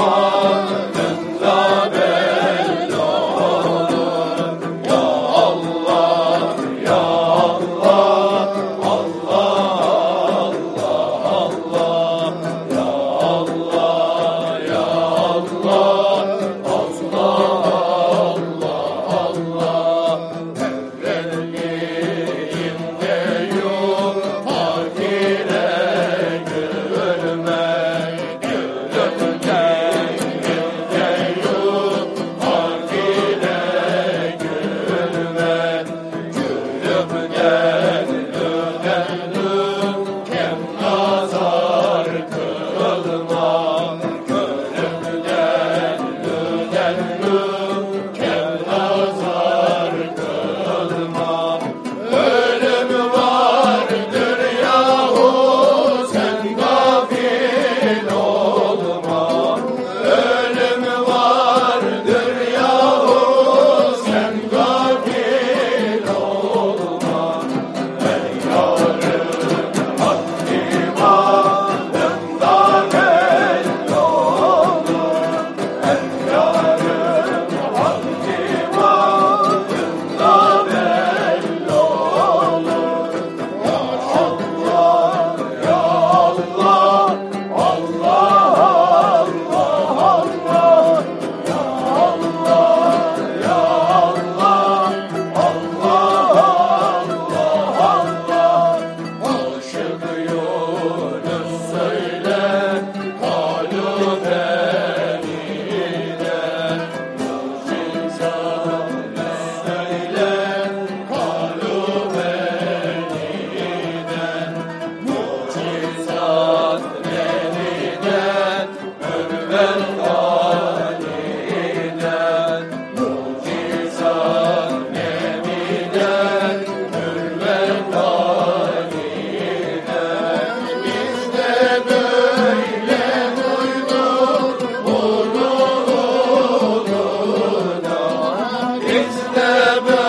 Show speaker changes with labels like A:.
A: fall. It's never.